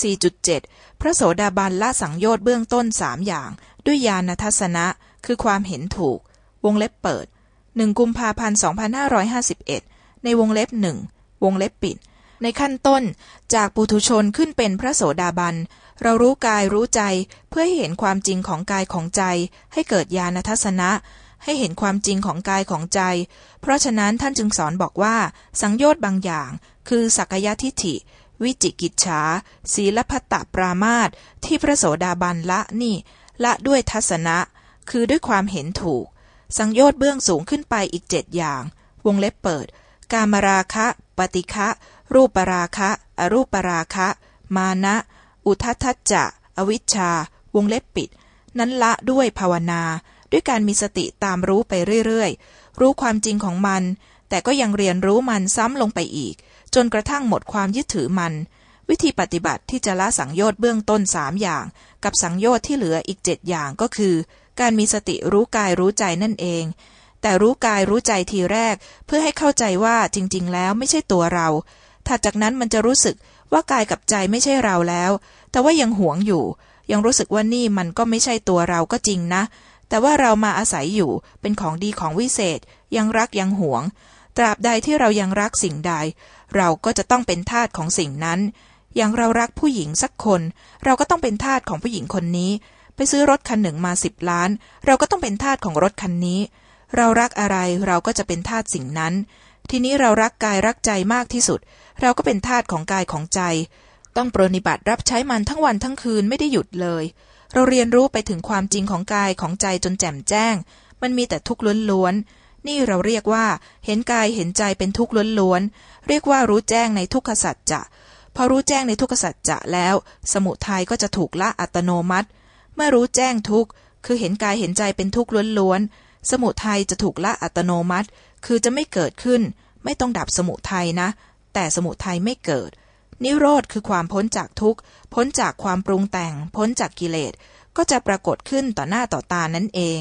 4.7 พระโสดาบันละสังโยชน์เบื้องต้นสามอย่าง ด้วยญาณทัศนะ คือความเห็นถูก วงเล็บเปิด 1 กุมภาพันธ์ 2551 ในวงเล็บหนึ่งวงเล็บปิด ในขั้นต้นจากปุถุชนขึ้นเป็นพระโสดาบัน เรารู้กายรู้ใจเพื่อให้เห็นความจริงของกายของใจ ให้เกิดญาณทัศนะให้เห็นความจริงของกายของใจ เพราะฉะนั้นท่านจึงสอนบอกว่า สังโยชน์บางอย่าง คือสักยะทิฏฐิ วิจิกิจฉา ศีลพัตตปรามาตที่พระโสดาบันละนี่ ละด้วยทัศนะ คือด้วยความเห็นถูก สังโยชน์เบื้องสูงขึ้นไปอีกเจ็ดอย่าง วงเล็บเปิด กามราคะ ปฏิฆะรูปราคะ อรูปราคะ มานะ อุทัทัจจะ อวิชชา วงเล็บปิด นั้นละด้วยภาวนา ด้วยการมีสติตามรู้ไปเรื่อยๆ รู้ความจริงของมัน แต่ก็ยังเรียนรู้มันซ้ำลงไปอีก จนกระทั่งหมดความยึดถือมัน วิธีปฏิบัติที่จะละสังโยชน์เบื้องต้นสามอย่าง กับสังโยชน์ที่เหลืออีกเจ็ดอย่างก็คือ การมีสติรู้กายรู้ใจนั่นเอง แต่รู้กายรู้ใจทีแรก เพื่อให้เข้าใจว่าจริง ๆ แล้วไม่ใช่ตัวเราถัดจากนั้นมันจะรู้สึกว่ากายกับใจไม่ใช่เราแล้ว แต่ว่ายังหวงอยู่ ยังรู้สึกว่านี่มันก็ไม่ใช่ตัวเราก็จริงนะ แต่ว่าเรามาอาศัยอยู่เป็นของดีของวิเศษ ยังรักยังหวง ตราบใดที่เรายังรักสิ่งใด เราก็จะต้องเป็นทาสของสิ่งนั้น อย่างเรารักผู้หญิงสักคน เราก็ต้องเป็นทาสของผู้หญิงคนนี้ ไปซื้อรถคันหนึ่งมาสิบล้าน เราก็ต้องเป็นทาสของรถคันนี้ เรารักอะไรเราก็จะเป็นทาสสิ่งนั้น ทีนี้เรารักกายรักใจมากที่สุด เราก็เป็นทาสของกายของใจ ต้องปรนิบัติรับใช้มันทั้งวันทั้งคืนไม่ได้หยุดเลย เราเรียนรู้ไปถึงความจริงของกายของใจจนแจ่มแจ้ง มันมีแต่ทุกข์ล้วนๆ นี่เราเรียกว่า เห็นกายเห็นใจเป็นทุกข์ล้วนๆ เรียกว่ารู้แจ้งในทุกขสัจจะ พอรู้แจ้งในทุกขสัจจะแล้ว สมุทัยก็จะถูกละอัตโนมัติ เมื่อรู้แจ้งทุกข์ คือเห็นกายเห็นใจเป็นทุกข์ล้วนๆ สมุทัยจะถูกละอัตโนมัติ คือจะไม่เกิดขึ้น ไม่ต้องดับสมุทัยนะ แต่สมุทัยไม่เกิด นิโรธคือความพ้นจากทุกข์ พ้นจากความปรุงแต่ง พ้นจากกิเลส ก็จะปรากฏขึ้นต่อหน้าต่อตานั่นเอง